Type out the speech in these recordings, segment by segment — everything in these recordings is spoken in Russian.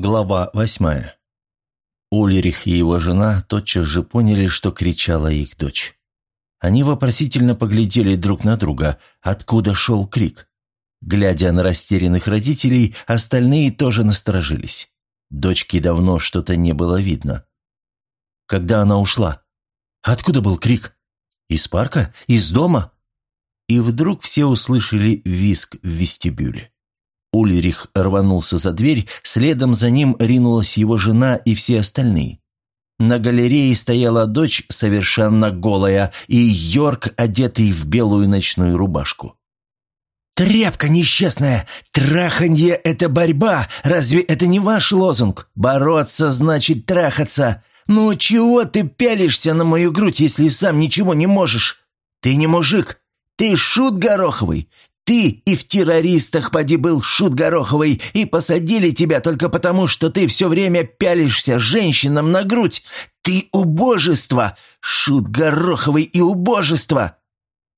Глава восьмая. Ульрих и его жена тотчас же поняли, что кричала их дочь. Они вопросительно поглядели друг на друга, откуда шел крик. Глядя на растерянных родителей, остальные тоже насторожились. Дочки давно что-то не было видно. Когда она ушла? Откуда был крик? Из парка? Из дома? И вдруг все услышали визг в вестибюле. Ульрих рванулся за дверь, следом за ним ринулась его жена и все остальные. На галерее стояла дочь, совершенно голая, и Йорк, одетый в белую ночную рубашку. «Тряпка несчастная! Траханье – это борьба! Разве это не ваш лозунг? Бороться значит трахаться! Ну чего ты пялишься на мою грудь, если сам ничего не можешь? Ты не мужик! Ты шут гороховый! Ты и в террористах поди был шут Гороховый, и посадили тебя только потому, что ты все время пялишься женщинам на грудь. Ты убожество! Шут Гороховый и убожество!»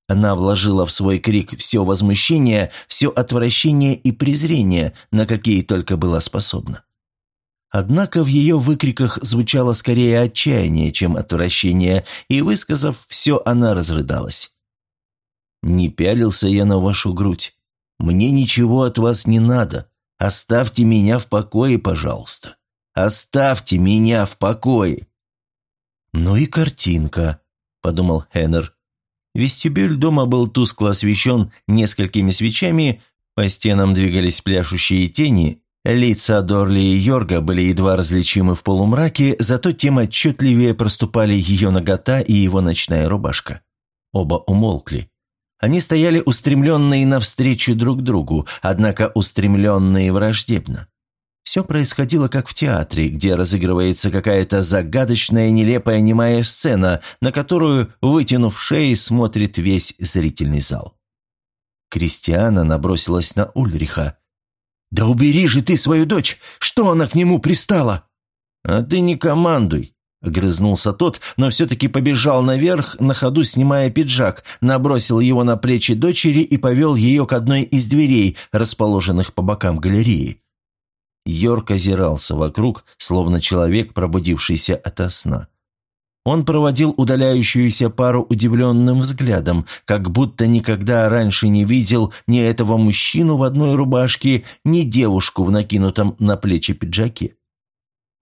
Она вложила в свой крик все возмущение, все отвращение и презрение, на какие только была способна. Однако в ее выкриках звучало скорее отчаяние, чем отвращение, и, высказав все, она разрыдалась. Не пялился я на вашу грудь. Мне ничего от вас не надо. Оставьте меня в покое, пожалуйста. Оставьте меня в покое. Ну и картинка, подумал Хеннер. Вестибюль дома был тускло освещен несколькими свечами, по стенам двигались пляшущие тени, лица Дорли и Йорга были едва различимы в полумраке, зато тем отчетливее проступали ее нагота и его ночная рубашка. Оба умолкли. Они стояли устремленные навстречу друг другу, однако устремленные враждебно. Все происходило как в театре, где разыгрывается какая-то загадочная, нелепая, немая сцена, на которую, вытянув шеи, смотрит весь зрительный зал. Кристиана набросилась на Ульриха. «Да убери же ты свою дочь! Что она к нему пристала?» «А ты не командуй!» Огрызнулся тот, но все-таки побежал наверх, на ходу снимая пиджак, набросил его на плечи дочери и повел ее к одной из дверей, расположенных по бокам галереи. Йорк озирался вокруг, словно человек, пробудившийся ото сна. Он проводил удаляющуюся пару удивленным взглядом, как будто никогда раньше не видел ни этого мужчину в одной рубашке, ни девушку в накинутом на плечи пиджаке.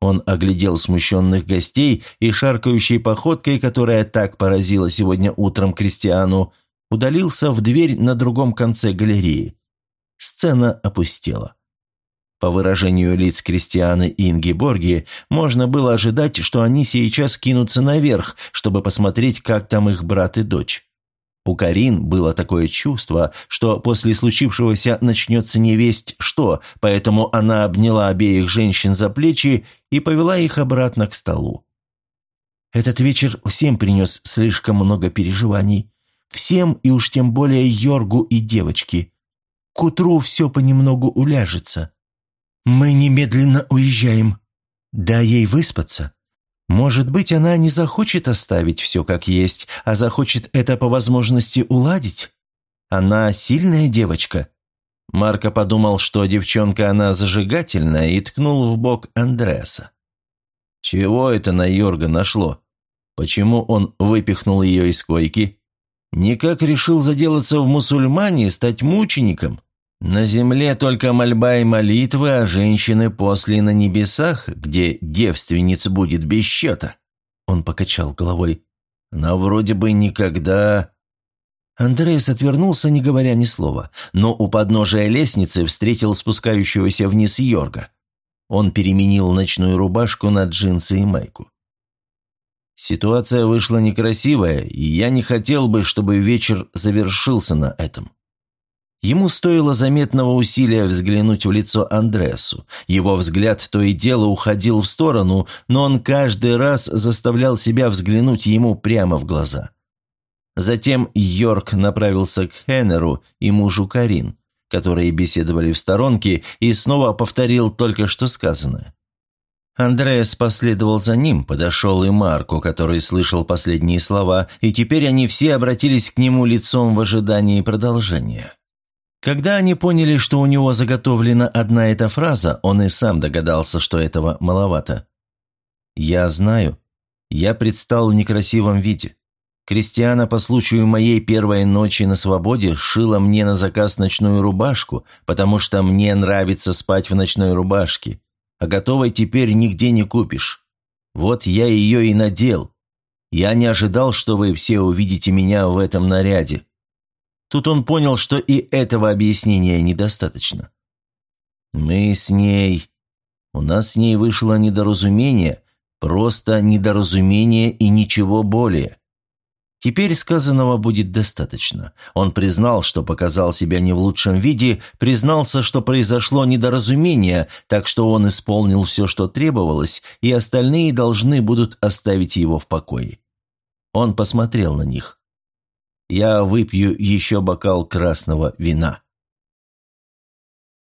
Он оглядел смущенных гостей и шаркающей походкой, которая так поразила сегодня утром Кристиану, удалился в дверь на другом конце галереи. Сцена опустела. По выражению лиц Кристианы и Ингеборги, можно было ожидать, что они сейчас кинутся наверх, чтобы посмотреть, как там их брат и дочь. У Карин было такое чувство, что после случившегося начнется невесть что, поэтому она обняла обеих женщин за плечи и повела их обратно к столу. Этот вечер всем принес слишком много переживаний. Всем, и уж тем более Йоргу и девочке. К утру все понемногу уляжется. Мы немедленно уезжаем. Дай ей выспаться. Может быть, она не захочет оставить все как есть, а захочет это по возможности уладить? Она сильная девочка. Марко подумал, что девчонка она зажигательная, и ткнул в бок Андреаса. Чего это на Йорга нашло? Почему он выпихнул ее из койки? Никак решил заделаться в мусульмане и стать мучеником? На земле только мольба и молитвы, а женщины после на небесах, где девственниц будет без счета. Он покачал головой. Но вроде бы никогда... Андреас отвернулся, не говоря ни слова, но у подножия лестницы встретил спускающегося вниз Йорга. Он переменил ночную рубашку на джинсы и майку. Ситуация вышла некрасивая, и я не хотел бы, чтобы вечер завершился на этом. Ему стоило заметного усилия взглянуть в лицо Андресу. Его взгляд то и дело уходил в сторону, но он каждый раз заставлял себя взглянуть ему прямо в глаза. Затем Йорк направился к Хеннеру и мужу Карин, которые беседовали в сторонке, и снова повторил только что сказанное. Андреас последовал за ним, подошел и Марко, который слышал последние слова, и теперь они все обратились к нему лицом в ожидании продолжения. Когда они поняли, что у него заготовлена одна эта фраза, он и сам догадался, что этого маловато. «Я знаю. Я предстал в некрасивом виде. Кристиана по случаю моей первой ночи на свободе шила мне на заказ ночную рубашку, потому что мне нравится спать в ночной рубашке, а готовой теперь нигде не купишь. Вот я ее и надел. Я не ожидал, что вы все увидите меня в этом наряде. Тут он понял, что и этого объяснения недостаточно. Мы с ней... У нас с ней вышло недоразумение, просто недоразумение и ничего более. Теперь сказанного будет достаточно. Он признал, что показал себя не в лучшем виде, признался, что произошло недоразумение, так что он исполнил все, что требовалось, и остальные должны будут оставить его в покое. Он посмотрел на них. «Я выпью еще бокал красного вина».